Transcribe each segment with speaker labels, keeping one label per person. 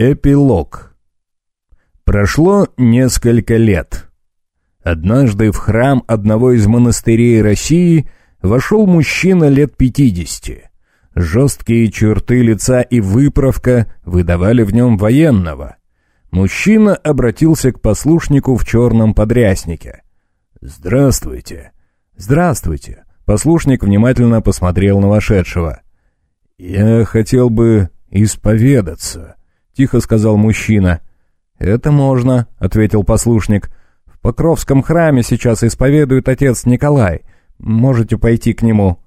Speaker 1: Эпилог. Прошло несколько лет. Однажды в храм одного из монастырей России вошел мужчина лет пятидесяти. Жесткие черты лица и выправка выдавали в нем военного. Мужчина обратился к послушнику в черном подряснике. «Здравствуйте». «Здравствуйте». Послушник внимательно посмотрел на вошедшего. «Я хотел бы исповедаться», тихо сказал мужчина. «Это можно», — ответил послушник. «В Покровском храме сейчас исповедует отец Николай. Можете пойти к нему».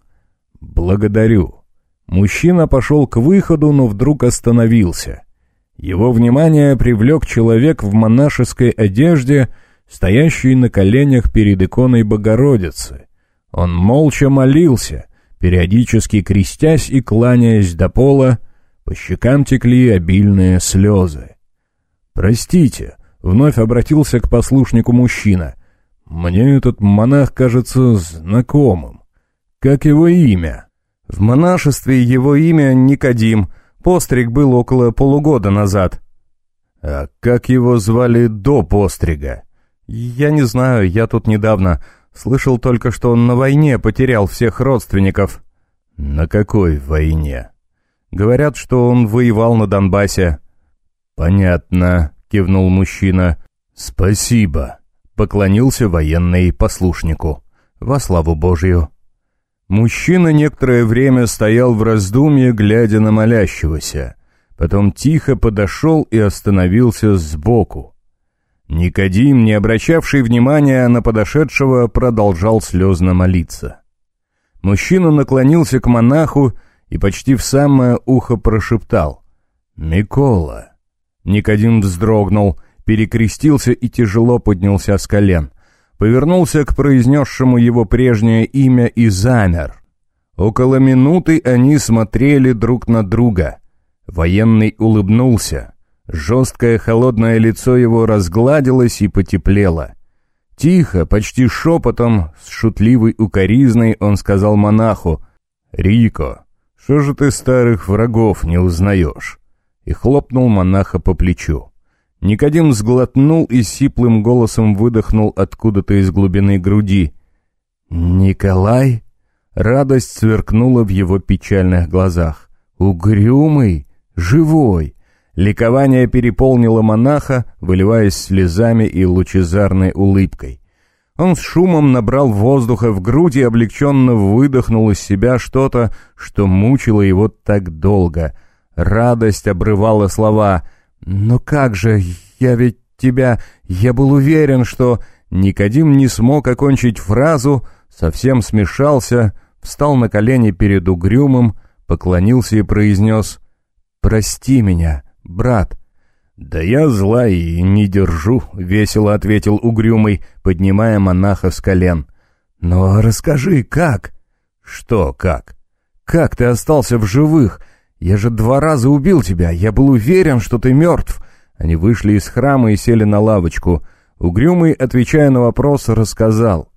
Speaker 1: «Благодарю». Мужчина пошел к выходу, но вдруг остановился. Его внимание привлек человек в монашеской одежде, стоящий на коленях перед иконой Богородицы. Он молча молился, периодически крестясь и кланяясь до пола, по щекам текли обильные слезы. «Простите», — вновь обратился к послушнику мужчина. «Мне этот монах кажется знакомым. Как его имя?»
Speaker 2: «В монашестве его имя Никодим. Постриг был около полугода назад».
Speaker 1: «А как его звали до пострига?»
Speaker 2: «Я не знаю, я тут недавно. Слышал только, что он на войне потерял всех родственников».
Speaker 1: «На какой войне?»
Speaker 2: Говорят, что он воевал на Донбассе».
Speaker 1: «Понятно», — кивнул мужчина. «Спасибо», — поклонился военный послушнику. «Во славу Божью». Мужчина некоторое время стоял в раздумье, глядя на молящегося. Потом тихо подошел и остановился сбоку. Никодим, не обращавший внимания на подошедшего, продолжал слезно молиться. Мужчина наклонился к монаху и почти в самое ухо прошептал «Микола». Никодим вздрогнул, перекрестился и тяжело поднялся с колен. Повернулся к произнесшему его прежнее имя и замер. Около минуты они смотрели друг на друга. Военный улыбнулся. Жесткое холодное лицо его разгладилось и потеплело. Тихо, почти шепотом, с шутливой укоризной он сказал монаху «Рико, что же ты старых врагов не узнаешь?» И хлопнул монаха по плечу. Никодим сглотнул и сиплым голосом выдохнул откуда-то из глубины груди. «Николай?» Радость сверкнула в его печальных глазах. «Угрюмый, живой!» Ликование переполнило монаха, выливаясь слезами и лучезарной улыбкой. Он с шумом набрал воздуха в грудь и облегченно выдохнул из себя что-то, что мучило его так долго. Радость обрывала слова. «Но как же, я ведь тебя... Я был уверен, что...» Никодим не смог окончить фразу, совсем смешался, встал на колени перед угрюмым, поклонился и произнес «Прости меня, брат». «Да я зла и не держу», — весело ответил угрюмый, поднимая монаха с колен. «Но расскажи, как?» «Что как?» «Как ты остался в живых? Я же два раза убил тебя, я был уверен, что ты мертв». Они вышли из храма и сели на лавочку. Угрюмый, отвечая на вопрос, рассказал.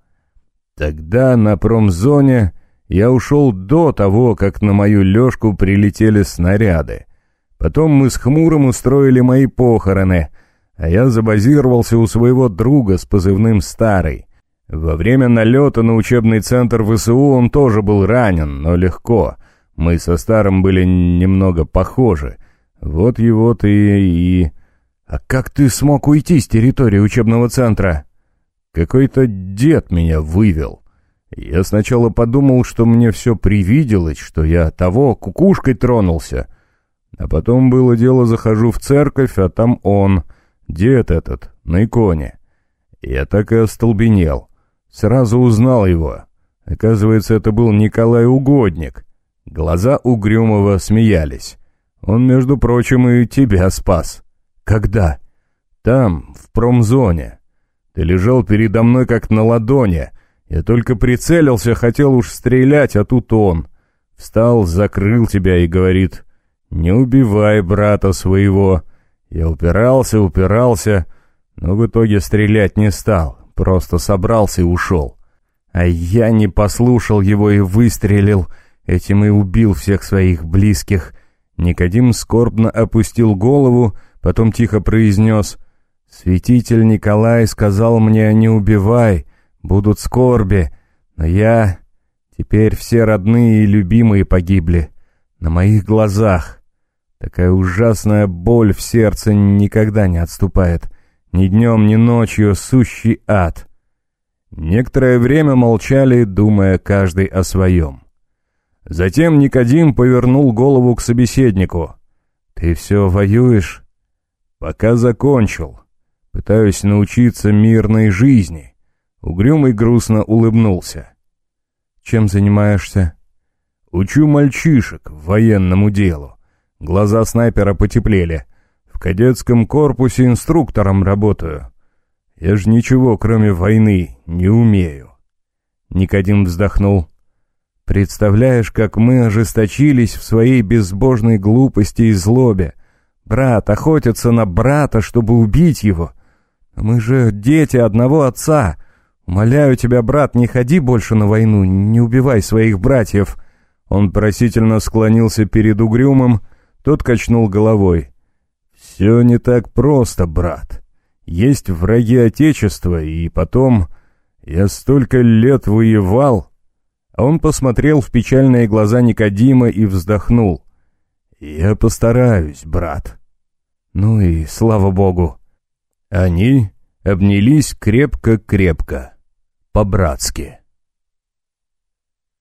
Speaker 1: «Тогда на промзоне я ушел до того, как на мою лёжку прилетели снаряды. Потом мы с Хмурым устроили мои похороны, а я забазировался у своего друга с позывным «Старый». Во время налета на учебный центр ВСУ он тоже был ранен, но легко. Мы со Старым были немного похожи. Вот его ты и... А как ты смог уйти с территории учебного центра? Какой-то дед меня вывел. Я сначала подумал, что мне все привиделось, что я того кукушкой тронулся. А потом было дело, захожу в церковь, а там он, дед этот, на иконе. Я так и остолбенел. Сразу узнал его. Оказывается, это был Николай Угодник. Глаза Угрюмова смеялись. Он, между прочим, и тебя спас. Когда? Там, в промзоне. Ты лежал передо мной как на ладони. Я только прицелился, хотел уж стрелять, а тут он. Встал, закрыл тебя и говорит, «Не убивай брата своего». Я упирался, упирался, но в итоге стрелять не стал, просто собрался и ушел. А я не послушал его и выстрелил, этим и убил всех своих близких. Никодим скорбно опустил голову, потом тихо произнес «Святитель Николай сказал мне, не убивай, будут скорби, но я... Теперь все родные и любимые погибли. На моих глазах. Такая ужасная боль в сердце никогда не отступает. Ни днем, ни ночью сущий ад». Некоторое время молчали, думая каждый о своем. Затем Никодим повернул голову к собеседнику. «Ты все воюешь?» «Пока закончил. Пытаюсь научиться мирной жизни». Угрюмый грустно улыбнулся. «Чем занимаешься?» «Учу мальчишек военному делу». Глаза снайпера потеплели. «В кадетском корпусе инструктором работаю. Я ж ничего, кроме войны, не умею». Никодим вздохнул. Представляешь, как мы ожесточились в своей безбожной глупости и злобе. Брат охотится на брата, чтобы убить его. Мы же дети одного отца. Умоляю тебя, брат, не ходи больше на войну, не убивай своих братьев». Он просительно склонился перед угрюмом, тот качнул головой. «Все не так просто, брат. Есть враги Отечества, и потом... Я столько лет воевал...» А он посмотрел в печальные глаза Никодима и вздохнул. «Я постараюсь, брат». Ну и слава богу. Они обнялись крепко-крепко, по-братски.